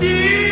D.